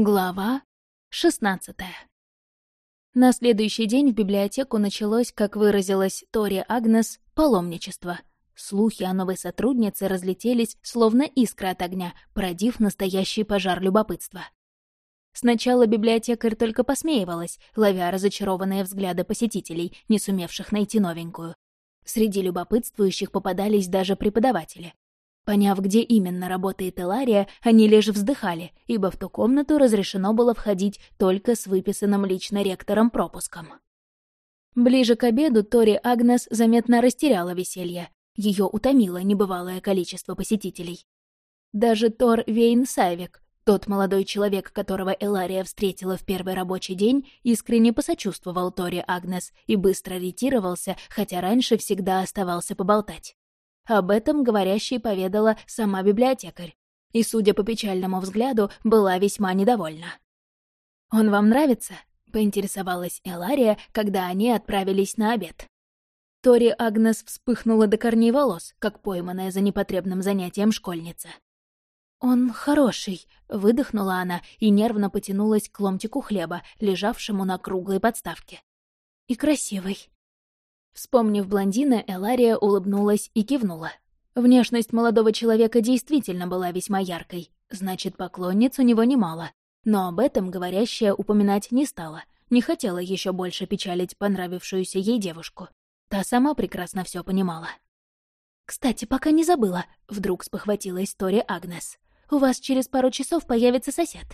Глава 16 На следующий день в библиотеку началось, как выразилась Тори Агнес, паломничество. Слухи о новой сотруднице разлетелись, словно искра от огня, породив настоящий пожар любопытства. Сначала библиотекарь только посмеивалась, ловя разочарованные взгляды посетителей, не сумевших найти новенькую. Среди любопытствующих попадались даже преподаватели. Поняв, где именно работает Элария, они лишь вздыхали, ибо в ту комнату разрешено было входить только с выписанным лично ректором пропуском. Ближе к обеду Тори Агнес заметно растеряла веселье. Ее утомило небывалое количество посетителей. Даже Тор Вейн Сайвик, тот молодой человек, которого Элария встретила в первый рабочий день, искренне посочувствовал Тори Агнес и быстро ретировался, хотя раньше всегда оставался поболтать. Об этом говорящей поведала сама библиотекарь. И, судя по печальному взгляду, была весьма недовольна. «Он вам нравится?» — поинтересовалась Элария, когда они отправились на обед. Тори Агнес вспыхнула до корней волос, как пойманная за непотребным занятием школьница. «Он хороший», — выдохнула она и нервно потянулась к ломтику хлеба, лежавшему на круглой подставке. «И красивый». Вспомнив блондина, Элария улыбнулась и кивнула. Внешность молодого человека действительно была весьма яркой, значит, поклонниц у него немало. Но об этом говорящая упоминать не стала, не хотела еще больше печалить понравившуюся ей девушку. Та сама прекрасно все понимала. «Кстати, пока не забыла», — вдруг спохватила история Агнес. «У вас через пару часов появится сосед».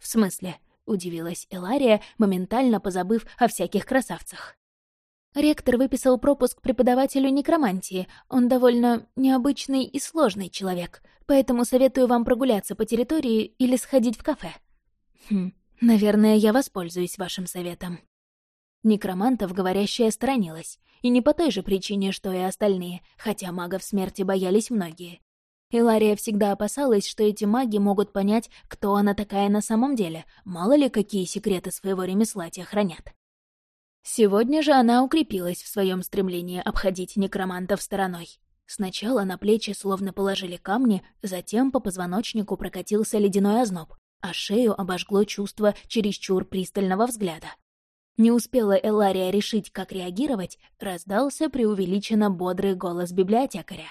«В смысле?» — удивилась Элария, моментально позабыв о всяких красавцах. Ректор выписал пропуск преподавателю некромантии. Он довольно необычный и сложный человек, поэтому советую вам прогуляться по территории или сходить в кафе. Хм, наверное, я воспользуюсь вашим советом. Некромантов говорящая сторонилась, и не по той же причине, что и остальные, хотя магов смерти боялись многие. Илария всегда опасалась, что эти маги могут понять, кто она такая на самом деле, мало ли какие секреты своего ремесла те хранят. Сегодня же она укрепилась в своем стремлении обходить некромантов стороной. Сначала на плечи словно положили камни, затем по позвоночнику прокатился ледяной озноб, а шею обожгло чувство чересчур пристального взгляда. Не успела Элария решить, как реагировать, раздался преувеличенно бодрый голос библиотекаря.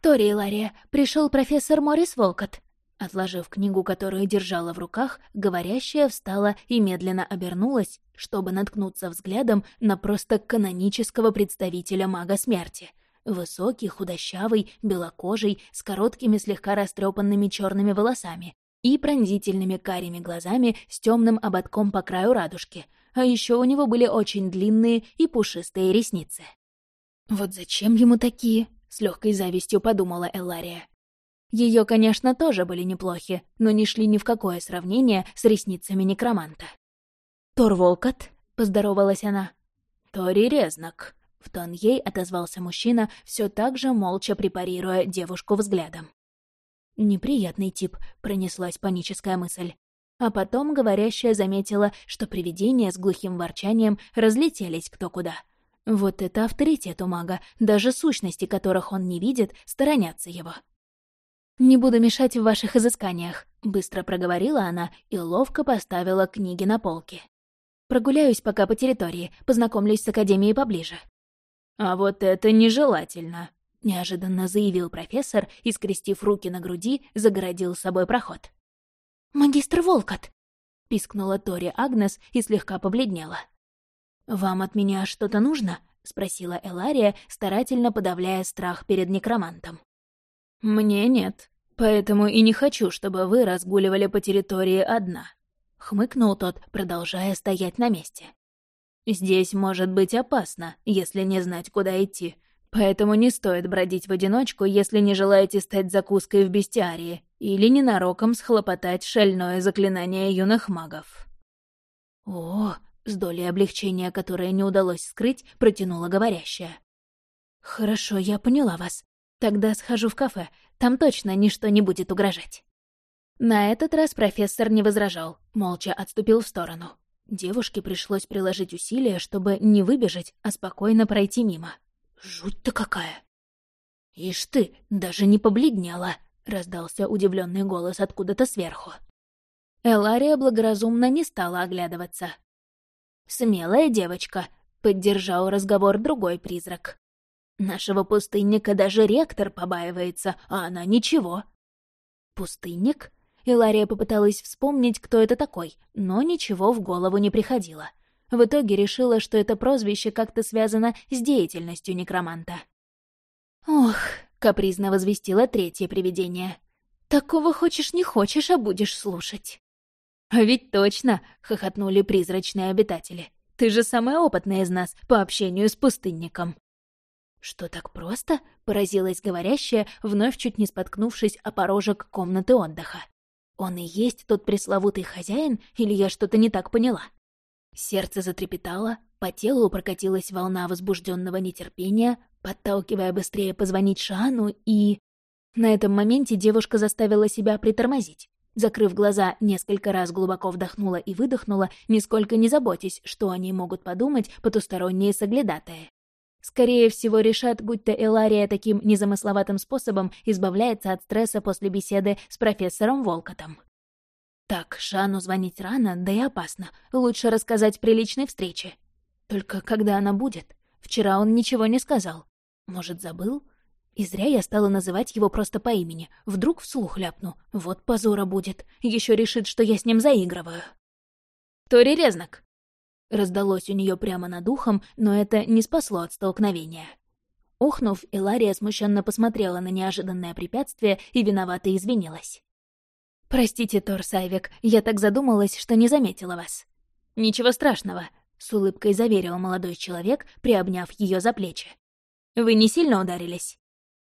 «Тори, Элария, пришел профессор Морис Волкот. Отложив книгу, которую держала в руках, говорящая встала и медленно обернулась, чтобы наткнуться взглядом на просто канонического представителя мага смерти. Высокий, худощавый, белокожий, с короткими слегка растрепанными черными волосами и пронзительными карими глазами с темным ободком по краю радужки. А еще у него были очень длинные и пушистые ресницы. «Вот зачем ему такие?» — с легкой завистью подумала Эллария. Ее, конечно, тоже были неплохи, но не шли ни в какое сравнение с ресницами некроманта. «Тор Волкот», — поздоровалась она. «Тори Резнак», — в тон ей отозвался мужчина, все так же молча препарируя девушку взглядом. «Неприятный тип», — пронеслась паническая мысль. А потом говорящая заметила, что привидения с глухим ворчанием разлетелись кто куда. Вот это авторитет у мага, даже сущности которых он не видит, сторонятся его. «Не буду мешать в ваших изысканиях», — быстро проговорила она и ловко поставила книги на полки. «Прогуляюсь пока по территории, познакомлюсь с Академией поближе». «А вот это нежелательно», — неожиданно заявил профессор и, скрестив руки на груди, загородил собой проход. «Магистр Волкот!» — пискнула Тори Агнес и слегка побледнела. «Вам от меня что-то нужно?» — спросила Элария, старательно подавляя страх перед некромантом. «Мне нет, поэтому и не хочу, чтобы вы разгуливали по территории одна», — хмыкнул тот, продолжая стоять на месте. «Здесь может быть опасно, если не знать, куда идти, поэтому не стоит бродить в одиночку, если не желаете стать закуской в бестиарии или ненароком схлопотать шальное заклинание юных магов». «О!» — с долей облегчения, которое не удалось скрыть, протянула говорящая. «Хорошо, я поняла вас. Тогда схожу в кафе, там точно ничто не будет угрожать. На этот раз профессор не возражал, молча отступил в сторону. Девушке пришлось приложить усилия, чтобы не выбежать, а спокойно пройти мимо. Жуть-то какая! «Ишь ты, даже не побледнела!» — раздался удивленный голос откуда-то сверху. Элария благоразумно не стала оглядываться. «Смелая девочка», — поддержал разговор другой призрак. «Нашего пустынника даже ректор побаивается, а она ничего». «Пустынник?» Илария попыталась вспомнить, кто это такой, но ничего в голову не приходило. В итоге решила, что это прозвище как-то связано с деятельностью некроманта. «Ох», — капризно возвестило третье привидение. «Такого хочешь не хочешь, а будешь слушать». «А ведь точно!» — хохотнули призрачные обитатели. «Ты же самая опытная из нас по общению с пустынником». «Что так просто?» — поразилась говорящая, вновь чуть не споткнувшись о порожек комнаты отдыха. «Он и есть тот пресловутый хозяин, или я что-то не так поняла?» Сердце затрепетало, по телу прокатилась волна возбужденного нетерпения, подталкивая быстрее позвонить Шану, и... На этом моменте девушка заставила себя притормозить. Закрыв глаза, несколько раз глубоко вдохнула и выдохнула, нисколько не заботясь, что они могут подумать потусторонние соглядатые. Скорее всего, решат, будто Элария таким незамысловатым способом избавляется от стресса после беседы с профессором Волкотом. Так, Шану звонить рано, да и опасно. Лучше рассказать при личной встрече. Только когда она будет? Вчера он ничего не сказал. Может, забыл? И зря я стала называть его просто по имени. Вдруг вслух ляпну. Вот позора будет. Еще решит, что я с ним заигрываю. «Тори Резнак!» Раздалось у нее прямо над ухом, но это не спасло от столкновения. Охнув, Илария смущенно посмотрела на неожиданное препятствие и виновато извинилась. «Простите, Тор Сайвик, я так задумалась, что не заметила вас». «Ничего страшного», — с улыбкой заверил молодой человек, приобняв ее за плечи. «Вы не сильно ударились?»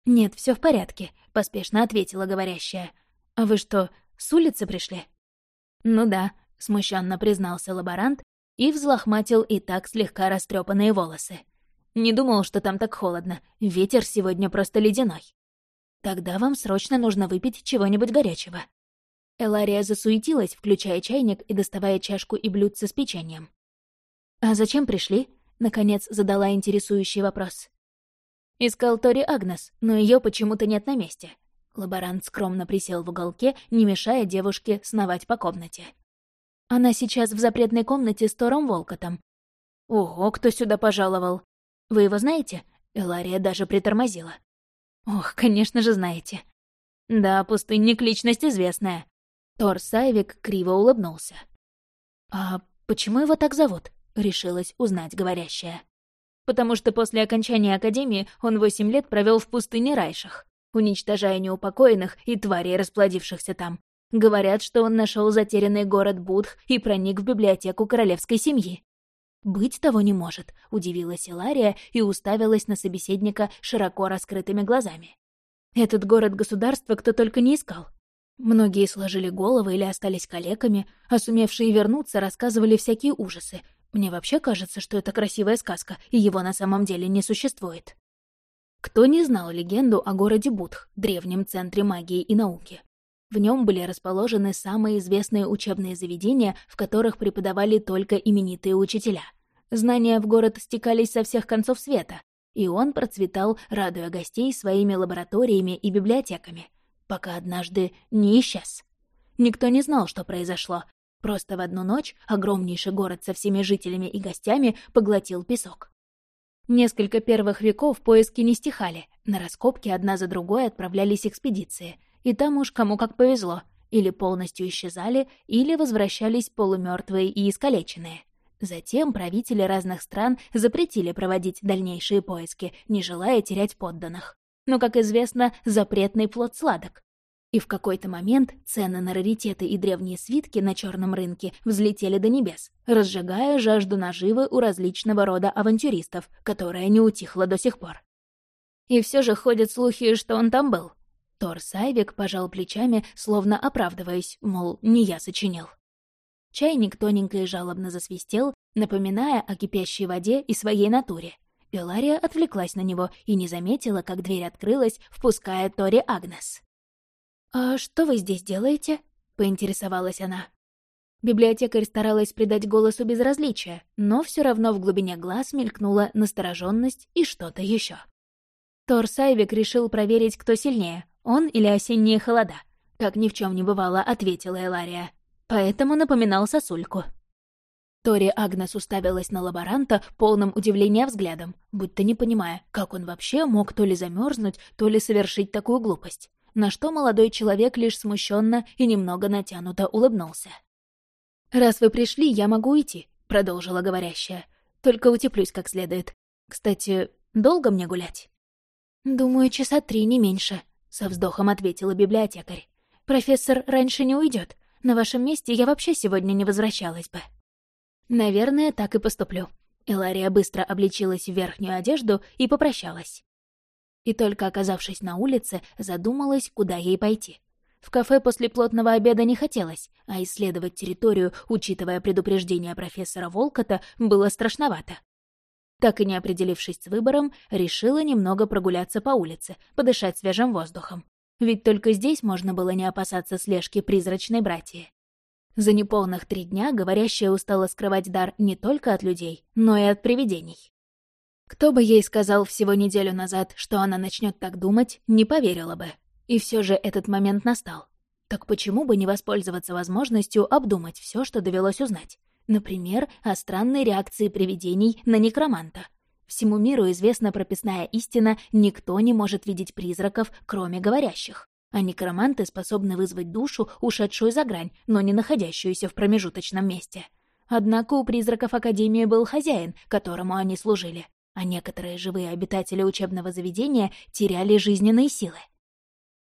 «Нет, все в порядке», — поспешно ответила говорящая. «А вы что, с улицы пришли?» «Ну да», — смущенно признался лаборант и взлохматил и так слегка растрепанные волосы. «Не думал, что там так холодно. Ветер сегодня просто ледяной». «Тогда вам срочно нужно выпить чего-нибудь горячего». Элария засуетилась, включая чайник и доставая чашку и блюдце с печеньем. «А зачем пришли?» — наконец задала интересующий вопрос. «Искал Тори Агнес, но ее почему-то нет на месте». Лаборант скромно присел в уголке, не мешая девушке сновать по комнате. «Она сейчас в запретной комнате с Тором Волкотом». «Ого, кто сюда пожаловал?» «Вы его знаете?» Элария даже притормозила. «Ох, конечно же знаете». «Да, пустынник — личность известная. Тор Сайвик криво улыбнулся. «А почему его так зовут?» — решилась узнать говорящая. «Потому что после окончания Академии он восемь лет провел в пустыне Райшах, уничтожая неупокоенных и тварей, расплодившихся там. Говорят, что он нашел затерянный город Будх и проник в библиотеку королевской семьи. «Быть того не может», — удивилась Илария и уставилась на собеседника широко раскрытыми глазами. «Этот город-государство кто только не искал. Многие сложили головы или остались калеками, а сумевшие вернуться рассказывали всякие ужасы. Мне вообще кажется, что это красивая сказка, и его на самом деле не существует. Кто не знал легенду о городе Будх, древнем центре магии и науки? В нем были расположены самые известные учебные заведения, в которых преподавали только именитые учителя. Знания в город стекались со всех концов света, и он процветал, радуя гостей своими лабораториями и библиотеками — пока однажды не исчез. Никто не знал, что произошло. Просто в одну ночь огромнейший город со всеми жителями и гостями поглотил песок. Несколько первых веков поиски не стихали, на раскопки одна за другой отправлялись экспедиции, и там уж кому как повезло, или полностью исчезали, или возвращались полумертвые и искалеченные. Затем правители разных стран запретили проводить дальнейшие поиски, не желая терять подданных но, как известно, запретный плод сладок. И в какой-то момент цены на раритеты и древние свитки на черном рынке взлетели до небес, разжигая жажду наживы у различного рода авантюристов, которая не утихла до сих пор. И все же ходят слухи, что он там был. Тор Сайвик пожал плечами, словно оправдываясь, мол, не я сочинил. Чайник тоненько и жалобно засвистел, напоминая о кипящей воде и своей натуре — Белария отвлеклась на него и не заметила, как дверь открылась, впуская Тори Агнес. «А что вы здесь делаете?» — поинтересовалась она. Библиотекарь старалась придать голосу безразличия, но все равно в глубине глаз мелькнула настороженность и что-то еще. Тор Сайвик решил проверить, кто сильнее, он или осенние холода. Как ни в чем не бывало, ответила Элария. поэтому напоминал сосульку. Тори Агнес уставилась на лаборанта полным удивления взглядом, будто не понимая, как он вообще мог то ли замерзнуть, то ли совершить такую глупость. На что молодой человек лишь смущенно и немного натянуто улыбнулся. «Раз вы пришли, я могу уйти», — продолжила говорящая. «Только утеплюсь как следует. Кстати, долго мне гулять?» «Думаю, часа три, не меньше», — со вздохом ответила библиотекарь. «Профессор раньше не уйдет. На вашем месте я вообще сегодня не возвращалась бы». «Наверное, так и поступлю». Илария быстро облечилась в верхнюю одежду и попрощалась. И только оказавшись на улице, задумалась, куда ей пойти. В кафе после плотного обеда не хотелось, а исследовать территорию, учитывая предупреждение профессора Волкота, было страшновато. Так и не определившись с выбором, решила немного прогуляться по улице, подышать свежим воздухом. Ведь только здесь можно было не опасаться слежки призрачной братьи. За неполных три дня говорящая устала скрывать дар не только от людей, но и от привидений. Кто бы ей сказал всего неделю назад, что она начнет так думать, не поверила бы. И все же этот момент настал. Так почему бы не воспользоваться возможностью обдумать все, что довелось узнать? Например, о странной реакции привидений на некроманта. Всему миру известна прописная истина «никто не может видеть призраков, кроме говорящих» а некроманты способны вызвать душу, ушедшую за грань, но не находящуюся в промежуточном месте. Однако у призраков Академии был хозяин, которому они служили, а некоторые живые обитатели учебного заведения теряли жизненные силы.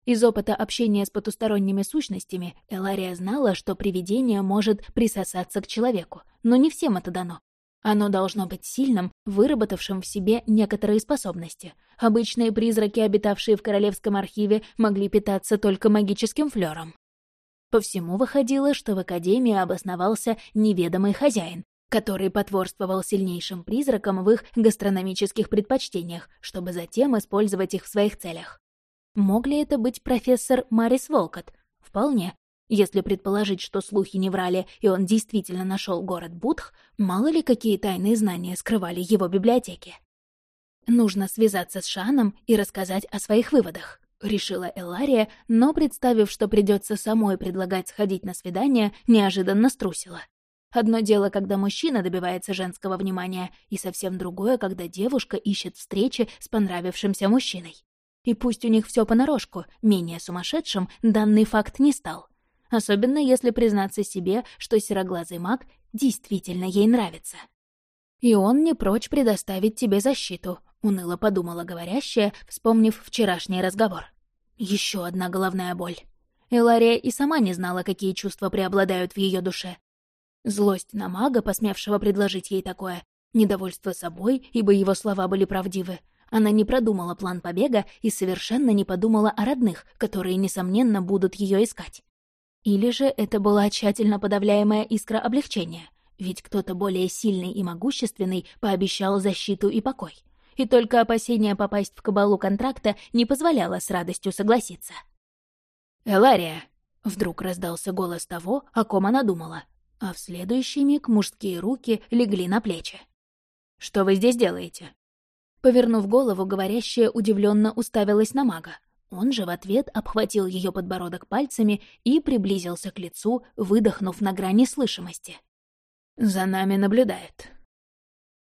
Из опыта общения с потусторонними сущностями Элария знала, что привидение может присосаться к человеку, но не всем это дано. Оно должно быть сильным, выработавшим в себе некоторые способности. Обычные призраки, обитавшие в Королевском архиве, могли питаться только магическим флером. По всему выходило, что в Академии обосновался неведомый хозяин, который потворствовал сильнейшим призракам в их гастрономических предпочтениях, чтобы затем использовать их в своих целях. Мог ли это быть профессор Марис Волкот? Вполне. Если предположить, что слухи не врали, и он действительно нашел город Будх, мало ли какие тайные знания скрывали его библиотеки. «Нужно связаться с Шаном и рассказать о своих выводах», — решила Элария, но, представив, что придется самой предлагать сходить на свидание, неожиданно струсила. Одно дело, когда мужчина добивается женского внимания, и совсем другое, когда девушка ищет встречи с понравившимся мужчиной. И пусть у них все понарошку, менее сумасшедшим данный факт не стал — особенно если признаться себе, что сероглазый маг действительно ей нравится. «И он не прочь предоставить тебе защиту», — уныло подумала говорящая, вспомнив вчерашний разговор. Еще одна головная боль. Элария и сама не знала, какие чувства преобладают в ее душе. Злость на мага, посмевшего предложить ей такое, недовольство собой, ибо его слова были правдивы. Она не продумала план побега и совершенно не подумала о родных, которые, несомненно, будут ее искать. Или же это была тщательно подавляемая искра облегчения, ведь кто-то более сильный и могущественный пообещал защиту и покой. И только опасение попасть в кабалу контракта не позволяло с радостью согласиться. «Элария!» — вдруг раздался голос того, о ком она думала, а в следующий миг мужские руки легли на плечи. «Что вы здесь делаете?» Повернув голову, говорящая удивленно уставилась на мага, он же в ответ обхватил ее подбородок пальцами и приблизился к лицу, выдохнув на грани слышимости. «За нами наблюдают».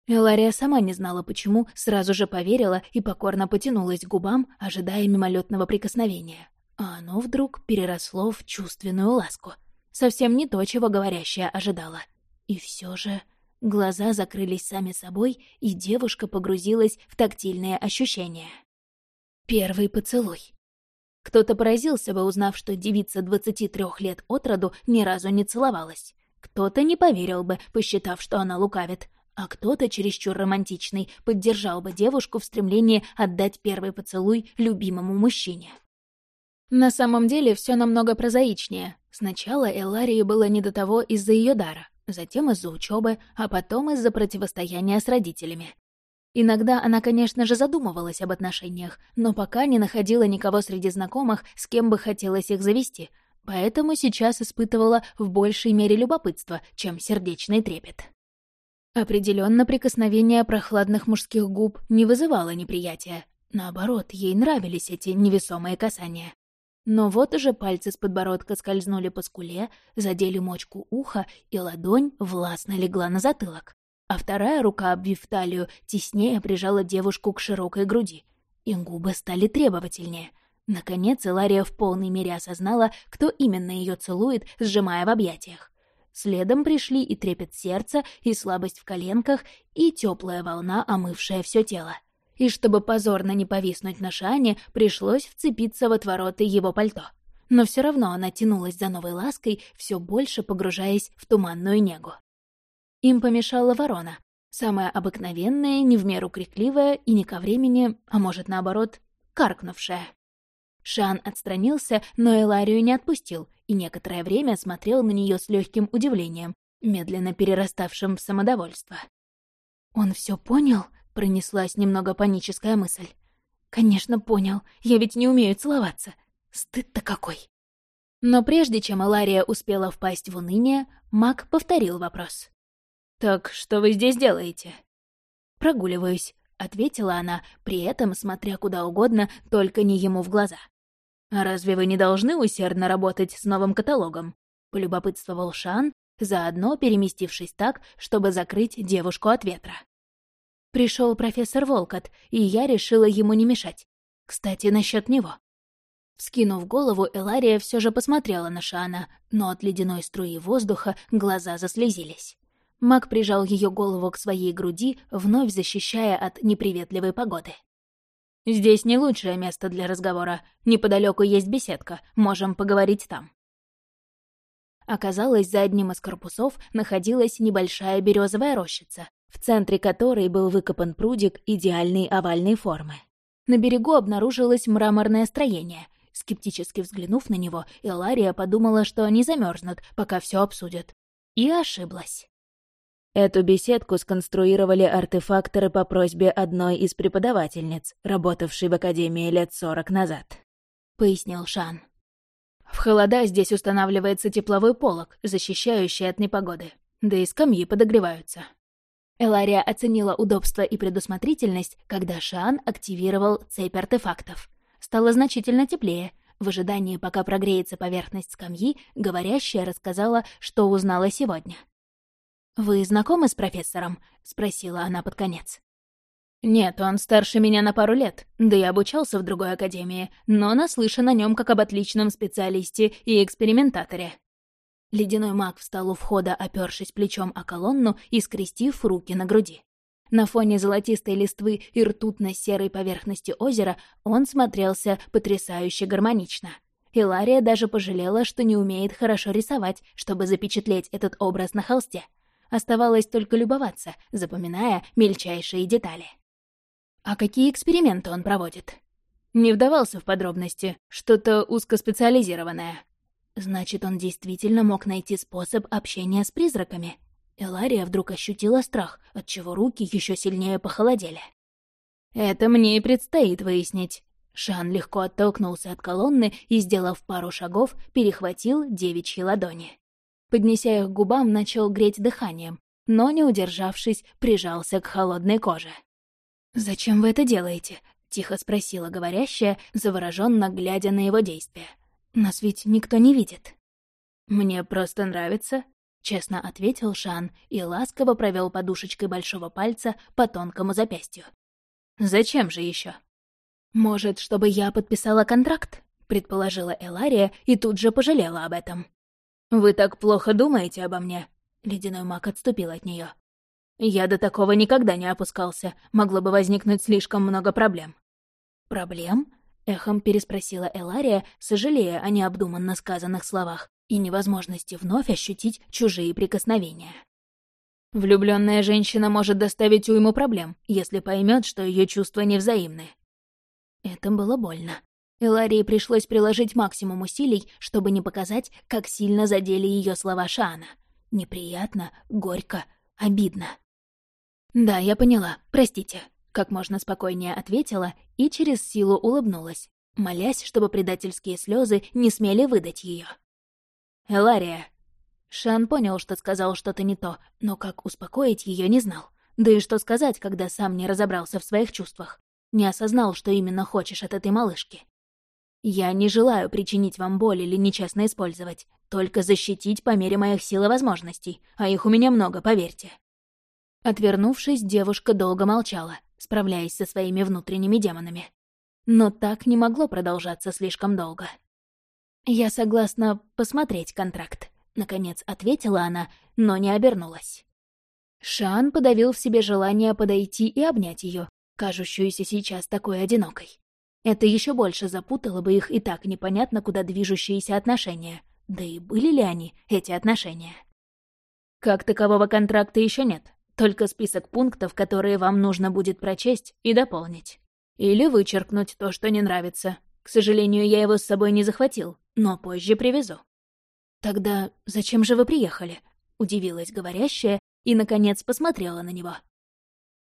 Элария сама не знала, почему, сразу же поверила и покорно потянулась к губам, ожидая мимолетного прикосновения. А оно вдруг переросло в чувственную ласку. Совсем не то, чего говорящая ожидала. И все же глаза закрылись сами собой, и девушка погрузилась в тактильные ощущения. Первый поцелуй. Кто-то поразился бы, узнав, что девица 23 лет от роду ни разу не целовалась. Кто-то не поверил бы, посчитав, что она лукавит. А кто-то, чересчур романтичный, поддержал бы девушку в стремлении отдать первый поцелуй любимому мужчине. На самом деле все намного прозаичнее. Сначала Элларии было не до того из-за ее дара, затем из-за учебы, а потом из-за противостояния с родителями. Иногда она, конечно же, задумывалась об отношениях, но пока не находила никого среди знакомых, с кем бы хотелось их завести, поэтому сейчас испытывала в большей мере любопытство, чем сердечный трепет. Определенно прикосновение прохладных мужских губ не вызывало неприятия. Наоборот, ей нравились эти невесомые касания. Но вот уже пальцы с подбородка скользнули по скуле, задели мочку уха, и ладонь властно легла на затылок. А вторая рука, обвив талию, теснее прижала девушку к широкой груди. И губы стали требовательнее. Наконец Илария в полной мере осознала, кто именно ее целует, сжимая в объятиях. Следом пришли и трепет сердца, и слабость в коленках, и теплая волна, омывшая все тело и чтобы позорно не повиснуть на Шане, пришлось вцепиться в отвороты его пальто. Но все равно она тянулась за новой лаской, все больше погружаясь в туманную негу. Им помешала ворона, самая обыкновенная, не в меру крикливая и не ко времени, а может, наоборот, каркнувшая. Шан отстранился, но Эларию не отпустил и некоторое время смотрел на нее с легким удивлением, медленно перераставшим в самодовольство. «Он все понял?» Пронеслась немного паническая мысль. «Конечно, понял. Я ведь не умею целоваться. Стыд-то какой!» Но прежде чем Алария успела впасть в уныние, маг повторил вопрос. «Так что вы здесь делаете?» «Прогуливаюсь», — ответила она, при этом смотря куда угодно, только не ему в глаза. «А разве вы не должны усердно работать с новым каталогом?» — полюбопытствовал Шан, заодно переместившись так, чтобы закрыть девушку от ветра. Пришел профессор Волкот, и я решила ему не мешать. Кстати, насчет него. Скинув голову, Элария все же посмотрела на Шана, но от ледяной струи воздуха глаза заслезились. Маг прижал ее голову к своей груди, вновь защищая от неприветливой погоды. «Здесь не лучшее место для разговора. Неподалеку есть беседка, можем поговорить там». Оказалось, за одним из корпусов находилась небольшая березовая рощица, в центре которой был выкопан прудик идеальной овальной формы. На берегу обнаружилось мраморное строение. Скептически взглянув на него, Элария подумала, что они замерзнут, пока все обсудят. И ошиблась. Эту беседку сконструировали артефакторы по просьбе одной из преподавательниц, работавшей в Академии лет сорок назад, — пояснил Шан. В холода здесь устанавливается тепловой полог, защищающий от непогоды. Да и скамьи подогреваются. Элария оценила удобство и предусмотрительность, когда Шан активировал цепь артефактов. Стало значительно теплее. В ожидании, пока прогреется поверхность скамьи, говорящая рассказала, что узнала сегодня. «Вы знакомы с профессором?» — спросила она под конец. «Нет, он старше меня на пару лет, да и обучался в другой академии, но наслышан о нем как об отличном специалисте и экспериментаторе», Ледяной маг встал у входа, опёршись плечом о колонну и скрестив руки на груди. На фоне золотистой листвы и ртутно-серой поверхности озера он смотрелся потрясающе гармонично. Илария даже пожалела, что не умеет хорошо рисовать, чтобы запечатлеть этот образ на холсте. Оставалось только любоваться, запоминая мельчайшие детали. А какие эксперименты он проводит? Не вдавался в подробности, что-то узкоспециализированное. Значит, он действительно мог найти способ общения с призраками. Элария вдруг ощутила страх, отчего руки еще сильнее похолодели. «Это мне и предстоит выяснить». Шан легко оттолкнулся от колонны и, сделав пару шагов, перехватил девичьи ладони. Поднеся их к губам, начал греть дыханием, но, не удержавшись, прижался к холодной коже. «Зачем вы это делаете?» — тихо спросила говорящая, завороженно глядя на его действия. Нас ведь никто не видит». «Мне просто нравится», — честно ответил Шан и ласково провел подушечкой большого пальца по тонкому запястью. «Зачем же еще? «Может, чтобы я подписала контракт?» — предположила Элария и тут же пожалела об этом. «Вы так плохо думаете обо мне?» — ледяной маг отступил от нее. «Я до такого никогда не опускался, могло бы возникнуть слишком много проблем». «Проблем?» — эхом переспросила Элария, сожалея о необдуманно сказанных словах и невозможности вновь ощутить чужие прикосновения. Влюбленная женщина может доставить уйму проблем, если поймет, что ее чувства невзаимны. Это было больно. Эларии пришлось приложить максимум усилий, чтобы не показать, как сильно задели ее слова Шана. Неприятно, горько, обидно. «Да, я поняла. Простите», как можно спокойнее ответила и через силу улыбнулась, молясь, чтобы предательские слезы не смели выдать ее. «Элария!» Шан понял, что сказал что-то не то, но как успокоить ее не знал. Да и что сказать, когда сам не разобрался в своих чувствах. Не осознал, что именно хочешь от этой малышки. Я не желаю причинить вам боль или нечестно использовать, только защитить по мере моих сил и возможностей, а их у меня много, поверьте». Отвернувшись, девушка долго молчала, справляясь со своими внутренними демонами. Но так не могло продолжаться слишком долго. «Я согласна посмотреть контракт», — наконец ответила она, но не обернулась. Шан подавил в себе желание подойти и обнять ее, кажущуюся сейчас такой одинокой. Это еще больше запутало бы их и так непонятно куда движущиеся отношения. Да и были ли они, эти отношения? Как такового контракта еще нет, только список пунктов, которые вам нужно будет прочесть и дополнить. Или вычеркнуть то, что не нравится. К сожалению, я его с собой не захватил, но позже привезу. «Тогда зачем же вы приехали?» — удивилась говорящая и, наконец, посмотрела на него.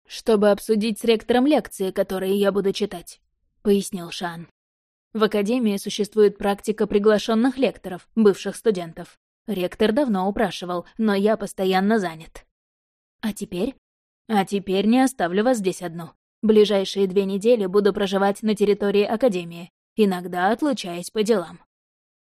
«Чтобы обсудить с ректором лекции, которые я буду читать», — пояснил Шан. «В Академии существует практика приглашенных лекторов, бывших студентов. Ректор давно упрашивал, но я постоянно занят». «А теперь?» «А теперь не оставлю вас здесь одну. Ближайшие две недели буду проживать на территории Академии, иногда отлучаясь по делам».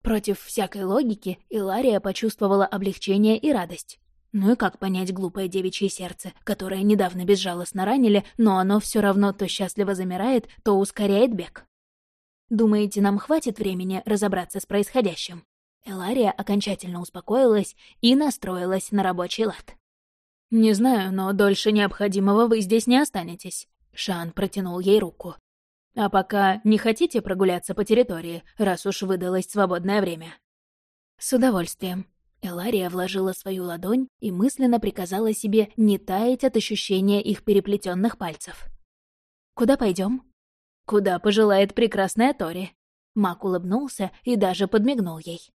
Против всякой логики Илария почувствовала облегчение и радость. Ну и как понять глупое девичье сердце, которое недавно безжалостно ранили, но оно все равно то счастливо замирает, то ускоряет бег? Думаете, нам хватит времени разобраться с происходящим? Элария окончательно успокоилась и настроилась на рабочий лад. «Не знаю, но дольше необходимого вы здесь не останетесь», — Шан протянул ей руку. «А пока не хотите прогуляться по территории, раз уж выдалось свободное время?» «С удовольствием». Элария вложила свою ладонь и мысленно приказала себе не таять от ощущения их переплетенных пальцев. «Куда пойдем? «Куда пожелает прекрасная Тори». Мак улыбнулся и даже подмигнул ей.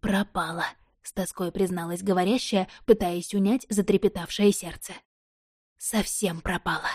«Пропала», — с тоской призналась говорящая, пытаясь унять затрепетавшее сердце. «Совсем пропала».